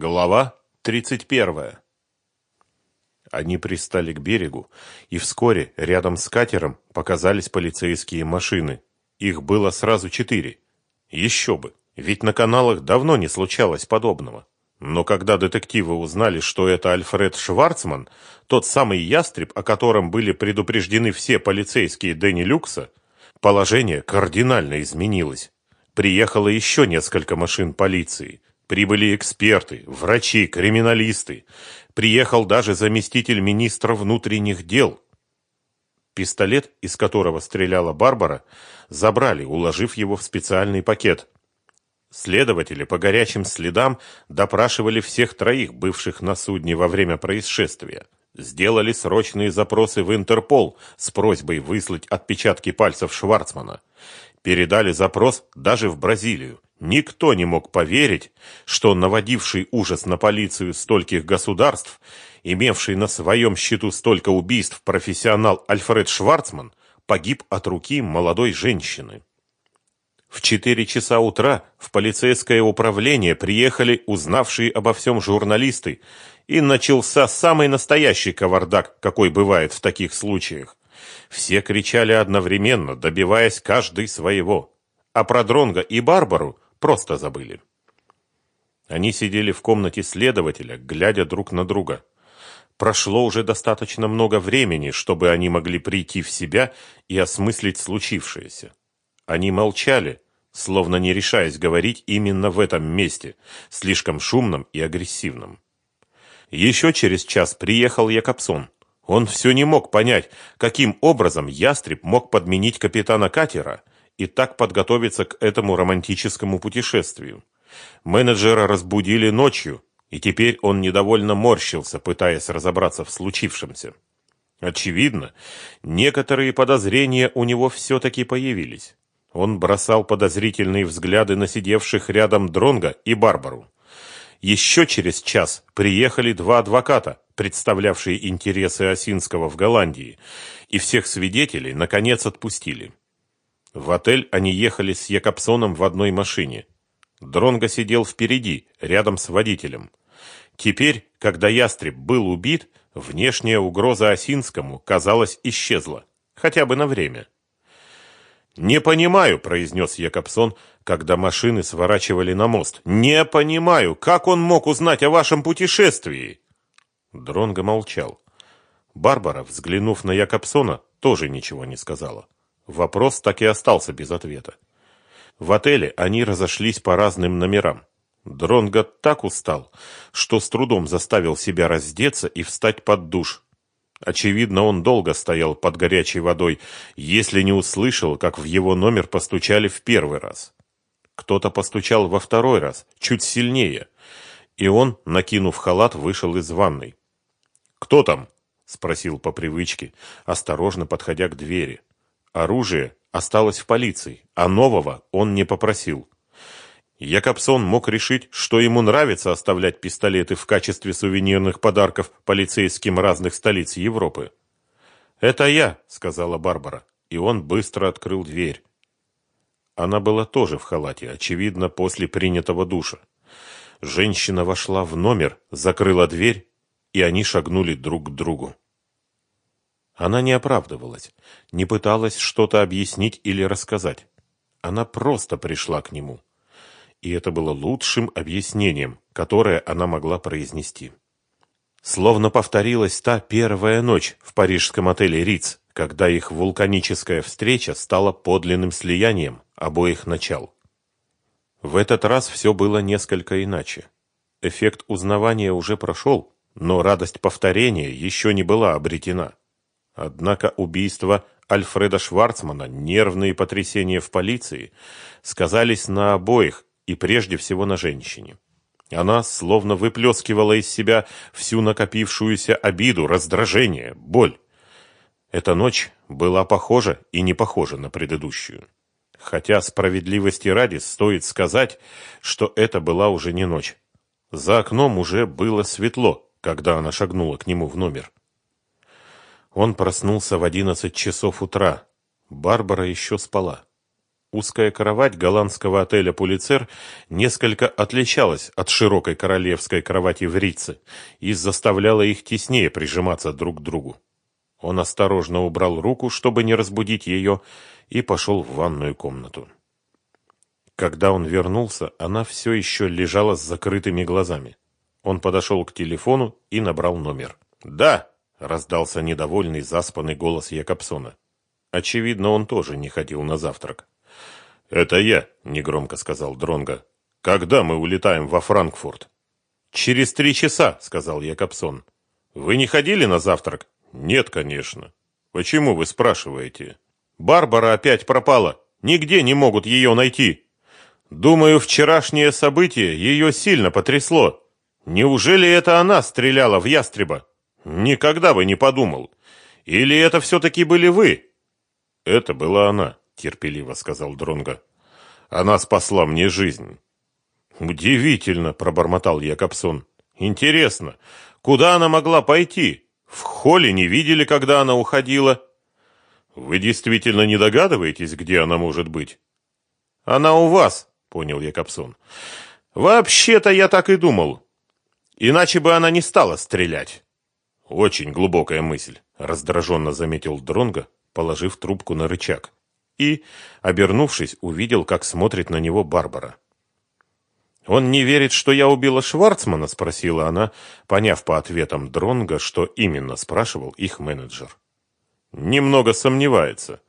Глава 31. Они пристали к берегу, и вскоре рядом с катером показались полицейские машины. Их было сразу четыре. Еще бы, ведь на каналах давно не случалось подобного. Но когда детективы узнали, что это Альфред Шварцман, тот самый ястреб, о котором были предупреждены все полицейские Дэнни Люкса, положение кардинально изменилось. Приехало еще несколько машин полиции – Прибыли эксперты, врачи, криминалисты. Приехал даже заместитель министра внутренних дел. Пистолет, из которого стреляла Барбара, забрали, уложив его в специальный пакет. Следователи по горячим следам допрашивали всех троих, бывших на судне во время происшествия. Сделали срочные запросы в Интерпол с просьбой выслать отпечатки пальцев Шварцмана. Передали запрос даже в Бразилию. Никто не мог поверить, что наводивший ужас на полицию стольких государств, имевший на своем счету столько убийств профессионал Альфред Шварцман, погиб от руки молодой женщины. В четыре часа утра в полицейское управление приехали узнавшие обо всем журналисты, и начался самый настоящий кавардак, какой бывает в таких случаях. Все кричали одновременно, добиваясь каждый своего. А про Дронга и Барбару просто забыли. Они сидели в комнате следователя, глядя друг на друга. Прошло уже достаточно много времени, чтобы они могли прийти в себя и осмыслить случившееся. Они молчали, словно не решаясь говорить именно в этом месте, слишком шумном и агрессивном. Еще через час приехал Якобсон. Он все не мог понять, каким образом ястреб мог подменить капитана катера и так подготовиться к этому романтическому путешествию. Менеджера разбудили ночью, и теперь он недовольно морщился, пытаясь разобраться в случившемся. Очевидно, некоторые подозрения у него все-таки появились. Он бросал подозрительные взгляды на сидевших рядом Дронга и Барбару. Еще через час приехали два адвоката, представлявшие интересы Осинского в Голландии, и всех свидетелей, наконец, отпустили. В отель они ехали с Якобсоном в одной машине. Дронго сидел впереди, рядом с водителем. Теперь, когда ястреб был убит, внешняя угроза Осинскому, казалось, исчезла. Хотя бы на время. «Не понимаю», — произнес Якобсон, когда машины сворачивали на мост. «Не понимаю, как он мог узнать о вашем путешествии?» Дронго молчал. Барбара, взглянув на Якобсона, тоже ничего не сказала. Вопрос так и остался без ответа. В отеле они разошлись по разным номерам. Дронго так устал, что с трудом заставил себя раздеться и встать под душ. Очевидно, он долго стоял под горячей водой, если не услышал, как в его номер постучали в первый раз. Кто-то постучал во второй раз, чуть сильнее, и он, накинув халат, вышел из ванной. «Кто там?» — спросил по привычке, осторожно подходя к двери. Оружие осталось в полиции, а нового он не попросил. Якобсон мог решить, что ему нравится оставлять пистолеты в качестве сувенирных подарков полицейским разных столиц Европы. «Это я», — сказала Барбара, и он быстро открыл дверь. Она была тоже в халате, очевидно, после принятого душа. Женщина вошла в номер, закрыла дверь, и они шагнули друг к другу. Она не оправдывалась, не пыталась что-то объяснить или рассказать. Она просто пришла к нему. И это было лучшим объяснением, которое она могла произнести. Словно повторилась та первая ночь в парижском отеле «Риц», когда их вулканическая встреча стала подлинным слиянием обоих начал. В этот раз все было несколько иначе. Эффект узнавания уже прошел, но радость повторения еще не была обретена. Однако убийство Альфреда Шварцмана, нервные потрясения в полиции сказались на обоих и прежде всего на женщине. Она словно выплескивала из себя всю накопившуюся обиду, раздражение, боль. Эта ночь была похожа и не похожа на предыдущую. Хотя справедливости ради стоит сказать, что это была уже не ночь. За окном уже было светло, когда она шагнула к нему в номер. Он проснулся в одиннадцать часов утра. Барбара еще спала. Узкая кровать голландского отеля «Пулицер» несколько отличалась от широкой королевской кровати в Рице и заставляла их теснее прижиматься друг к другу. Он осторожно убрал руку, чтобы не разбудить ее, и пошел в ванную комнату. Когда он вернулся, она все еще лежала с закрытыми глазами. Он подошел к телефону и набрал номер. «Да!» — раздался недовольный, заспанный голос Якобсона. Очевидно, он тоже не ходил на завтрак. «Это я», — негромко сказал Дронга. «Когда мы улетаем во Франкфурт?» «Через три часа», — сказал Якобсон. «Вы не ходили на завтрак?» «Нет, конечно». «Почему вы спрашиваете?» «Барбара опять пропала. Нигде не могут ее найти. Думаю, вчерашнее событие ее сильно потрясло. Неужели это она стреляла в ястреба? Никогда бы не подумал. Или это все-таки были вы?» «Это была она», терпеливо сказал Дронга. Она спасла мне жизнь. Удивительно, пробормотал Якобсон. Интересно, куда она могла пойти? В холле не видели, когда она уходила. Вы действительно не догадываетесь, где она может быть? Она у вас, понял Якобсон. Вообще-то я так и думал. Иначе бы она не стала стрелять. Очень глубокая мысль, раздраженно заметил Дронга, положив трубку на рычаг и, обернувшись, увидел, как смотрит на него Барбара. «Он не верит, что я убила Шварцмана?» – спросила она, поняв по ответам Дронга, что именно спрашивал их менеджер. «Немного сомневается.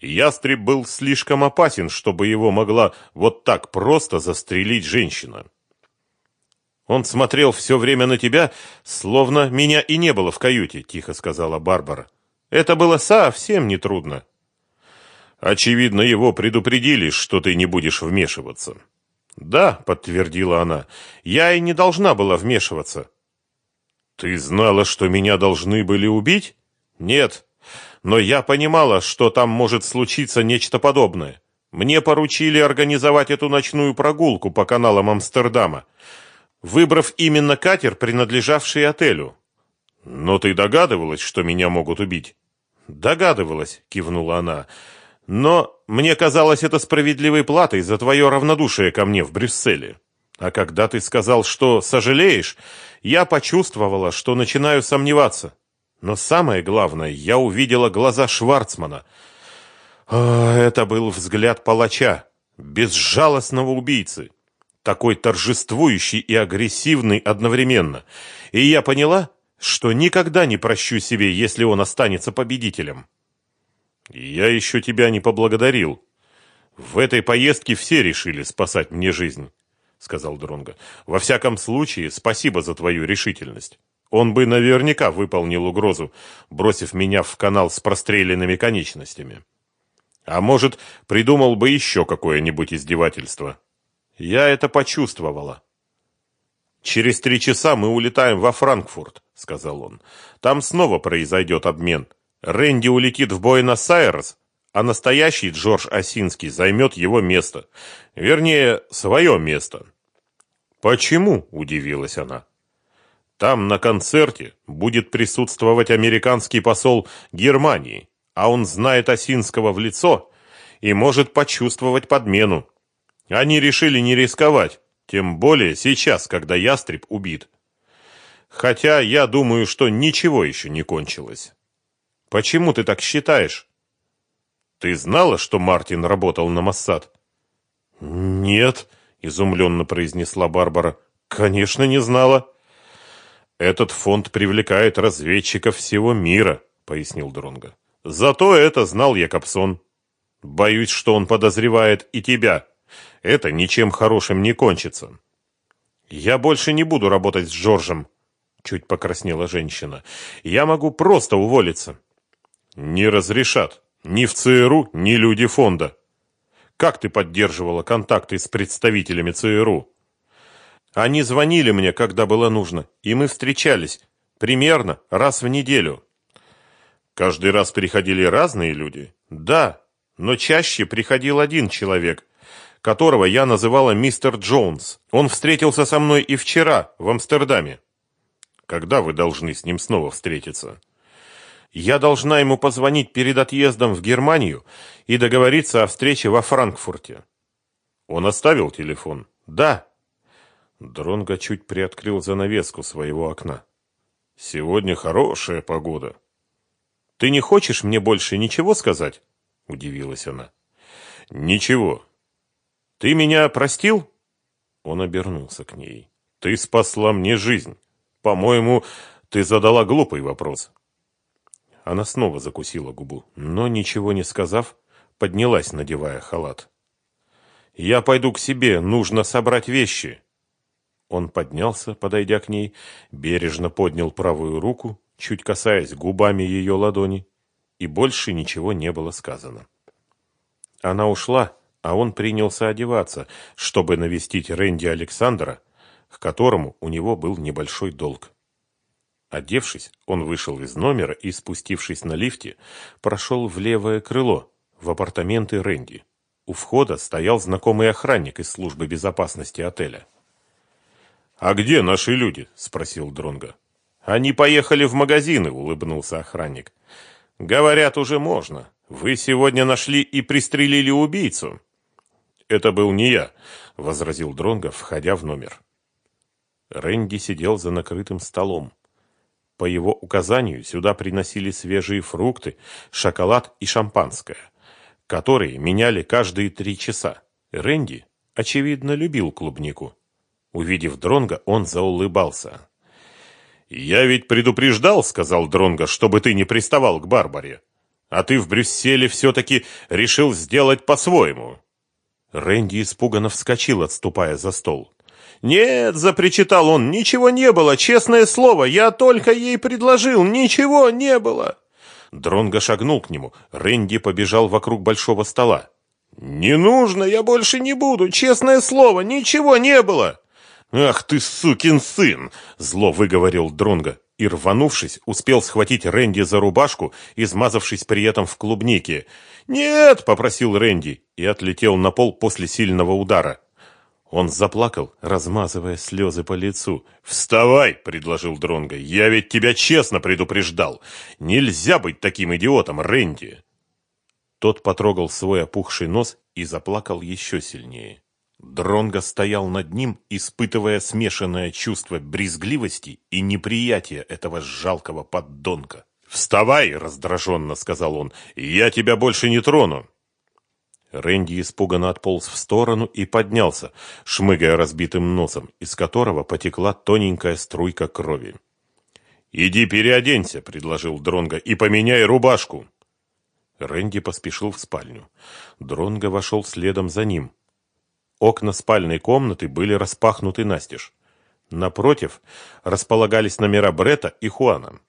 Ястреб был слишком опасен, чтобы его могла вот так просто застрелить женщина». «Он смотрел все время на тебя, словно меня и не было в каюте», – тихо сказала Барбара. «Это было совсем нетрудно». Очевидно, его предупредили, что ты не будешь вмешиваться. Да, подтвердила она. Я и не должна была вмешиваться. Ты знала, что меня должны были убить? Нет. Но я понимала, что там может случиться нечто подобное. Мне поручили организовать эту ночную прогулку по каналам Амстердама, выбрав именно катер, принадлежавший отелю. Но ты догадывалась, что меня могут убить? Догадывалась, кивнула она. Но мне казалось это справедливой платой за твое равнодушие ко мне в Брюсселе. А когда ты сказал, что сожалеешь, я почувствовала, что начинаю сомневаться. Но самое главное, я увидела глаза Шварцмана. О, это был взгляд палача, безжалостного убийцы, такой торжествующий и агрессивный одновременно. И я поняла, что никогда не прощу себе, если он останется победителем. Я еще тебя не поблагодарил. В этой поездке все решили спасать мне жизнь, сказал Дронга. Во всяком случае, спасибо за твою решительность. Он бы наверняка выполнил угрозу, бросив меня в канал с простреленными конечностями. А может, придумал бы еще какое-нибудь издевательство. Я это почувствовала. Через три часа мы улетаем во Франкфурт, сказал он. Там снова произойдет обмен. Рэнди улетит в Буэнос-Айрес, а настоящий Джордж Осинский займет его место. Вернее, свое место. «Почему?» – удивилась она. «Там на концерте будет присутствовать американский посол Германии, а он знает Осинского в лицо и может почувствовать подмену. Они решили не рисковать, тем более сейчас, когда ястреб убит. Хотя я думаю, что ничего еще не кончилось». Почему ты так считаешь? Ты знала, что Мартин работал на Моссад? Нет, изумленно произнесла Барбара. Конечно, не знала. Этот фонд привлекает разведчиков всего мира, пояснил Дронга. Зато это знал Якобсон. Боюсь, что он подозревает и тебя. Это ничем хорошим не кончится. Я больше не буду работать с Джорджем, чуть покраснела женщина. Я могу просто уволиться. Не разрешат. Ни в ЦРУ, ни люди фонда. Как ты поддерживала контакты с представителями ЦРУ? Они звонили мне, когда было нужно, и мы встречались. Примерно раз в неделю. Каждый раз приходили разные люди? Да, но чаще приходил один человек, которого я называла мистер Джонс. Он встретился со мной и вчера в Амстердаме. Когда вы должны с ним снова встретиться? Я должна ему позвонить перед отъездом в Германию и договориться о встрече во Франкфурте. Он оставил телефон? Да. Дронго чуть приоткрыл занавеску своего окна. Сегодня хорошая погода. Ты не хочешь мне больше ничего сказать? Удивилась она. Ничего. Ты меня простил? Он обернулся к ней. Ты спасла мне жизнь. По-моему, ты задала глупый вопрос. Она снова закусила губу, но, ничего не сказав, поднялась, надевая халат. «Я пойду к себе, нужно собрать вещи». Он поднялся, подойдя к ней, бережно поднял правую руку, чуть касаясь губами ее ладони, и больше ничего не было сказано. Она ушла, а он принялся одеваться, чтобы навестить Рэнди Александра, к которому у него был небольшой долг. Одевшись, он вышел из номера и, спустившись на лифте, прошел в левое крыло, в апартаменты Рэнди. У входа стоял знакомый охранник из службы безопасности отеля. «А где наши люди?» – спросил Дронга. «Они поехали в магазины», – улыбнулся охранник. «Говорят, уже можно. Вы сегодня нашли и пристрелили убийцу». «Это был не я», – возразил Дронга, входя в номер. Рэнди сидел за накрытым столом. По его указанию сюда приносили свежие фрукты, шоколад и шампанское, которые меняли каждые три часа. Рэнди, очевидно, любил клубнику. Увидев Дронга, он заулыбался. «Я ведь предупреждал, — сказал Дронга, — чтобы ты не приставал к Барбаре. А ты в Брюсселе все-таки решил сделать по-своему». Рэнди испуганно вскочил, отступая за стол. «Нет», — запричитал он, — «ничего не было, честное слово, я только ей предложил, ничего не было». Дронго шагнул к нему, Рэнди побежал вокруг большого стола. «Не нужно, я больше не буду, честное слово, ничего не было!» «Ах ты, сукин сын!» — зло выговорил Дронго и, рванувшись, успел схватить Рэнди за рубашку, измазавшись при этом в клубнике. «Нет!» — попросил Рэнди и отлетел на пол после сильного удара. Он заплакал, размазывая слезы по лицу. «Вставай!» — предложил Дронго. «Я ведь тебя честно предупреждал! Нельзя быть таким идиотом, Рэнди!» Тот потрогал свой опухший нос и заплакал еще сильнее. Дронго стоял над ним, испытывая смешанное чувство брезгливости и неприятия этого жалкого поддонка. «Вставай!» — раздраженно сказал он. «Я тебя больше не трону!» Рэнди испуганно отполз в сторону и поднялся, шмыгая разбитым носом, из которого потекла тоненькая струйка крови. «Иди переоденься», — предложил Дронго, — «и поменяй рубашку». Рэнди поспешил в спальню. Дронго вошел следом за ним. Окна спальной комнаты были распахнуты настежь. Напротив располагались номера Брета и Хуана.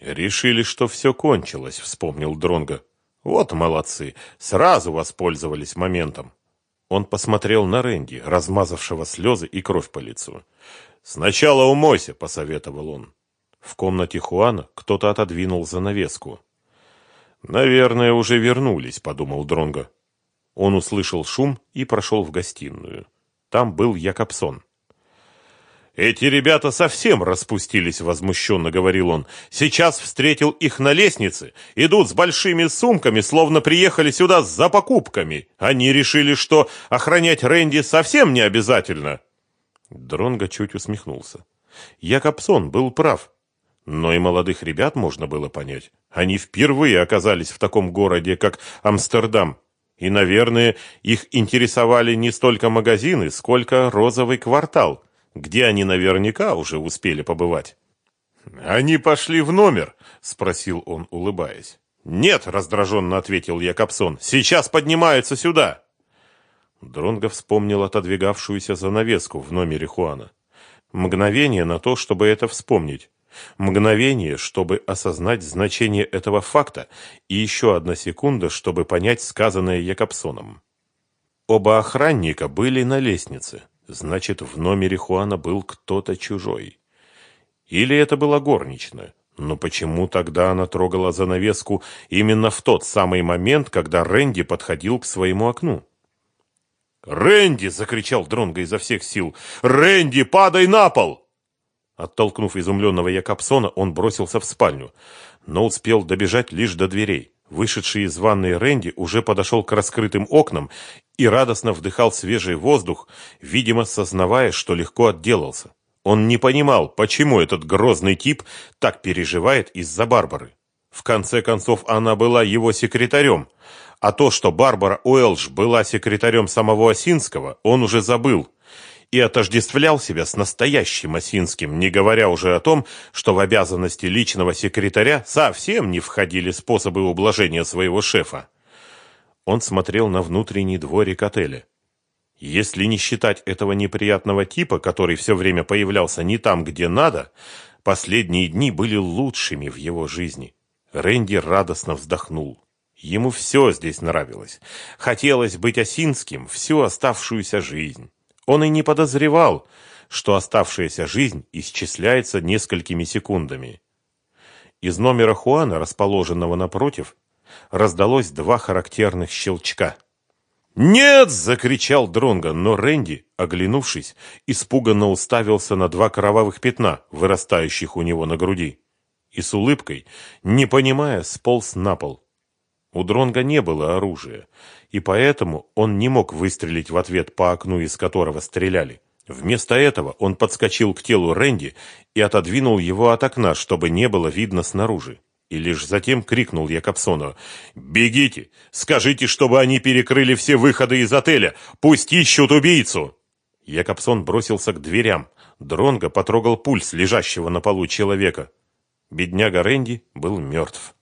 «Решили, что все кончилось», — вспомнил Дронго. Вот молодцы, сразу воспользовались моментом. Он посмотрел на Рэнди, размазавшего слезы и кровь по лицу. «Сначала умойся», — посоветовал он. В комнате Хуана кто-то отодвинул занавеску. «Наверное, уже вернулись», — подумал Дронго. Он услышал шум и прошел в гостиную. Там был Якобсон. «Эти ребята совсем распустились», — возмущенно говорил он. «Сейчас встретил их на лестнице. Идут с большими сумками, словно приехали сюда за покупками. Они решили, что охранять Рэнди совсем не обязательно». Дронго чуть усмехнулся. Якобсон был прав. Но и молодых ребят можно было понять. Они впервые оказались в таком городе, как Амстердам. И, наверное, их интересовали не столько магазины, сколько розовый квартал — где они наверняка уже успели побывать. «Они пошли в номер?» – спросил он, улыбаясь. «Нет», – раздраженно ответил Якобсон, – «сейчас поднимаются сюда». Дронго вспомнил отодвигавшуюся занавеску в номере Хуана. Мгновение на то, чтобы это вспомнить. Мгновение, чтобы осознать значение этого факта, и еще одна секунда, чтобы понять сказанное Якобсоном. Оба охранника были на лестнице. Значит, в номере Хуана был кто-то чужой. Или это была горничная. Но почему тогда она трогала занавеску именно в тот самый момент, когда Рэнди подходил к своему окну? «Рэнди!» — закричал Дронго изо всех сил. «Рэнди, падай на пол!» Оттолкнув изумленного Якобсона, он бросился в спальню. но успел добежать лишь до дверей. Вышедший из ванной Рэнди уже подошел к раскрытым окнам и радостно вдыхал свежий воздух, видимо, сознавая, что легко отделался. Он не понимал, почему этот грозный тип так переживает из-за Барбары. В конце концов, она была его секретарем, а то, что Барбара Уэлш была секретарем самого Осинского, он уже забыл и отождествлял себя с настоящим Осинским, не говоря уже о том, что в обязанности личного секретаря совсем не входили способы ублажения своего шефа. Он смотрел на внутренний дворик отеля. Если не считать этого неприятного типа, который все время появлялся не там, где надо, последние дни были лучшими в его жизни. Рэнди радостно вздохнул. Ему все здесь нравилось. Хотелось быть осинским всю оставшуюся жизнь. Он и не подозревал, что оставшаяся жизнь исчисляется несколькими секундами. Из номера Хуана, расположенного напротив, раздалось два характерных щелчка. «Нет!» – закричал Дронго, но Рэнди, оглянувшись, испуганно уставился на два кровавых пятна, вырастающих у него на груди, и с улыбкой, не понимая, сполз на пол. У Дронга не было оружия, и поэтому он не мог выстрелить в ответ по окну, из которого стреляли. Вместо этого он подскочил к телу Рэнди и отодвинул его от окна, чтобы не было видно снаружи. И лишь затем крикнул Якобсону «Бегите! Скажите, чтобы они перекрыли все выходы из отеля! Пусть ищут убийцу!» Якобсон бросился к дверям. Дронго потрогал пульс лежащего на полу человека. Бедняга Рэнди был мертв.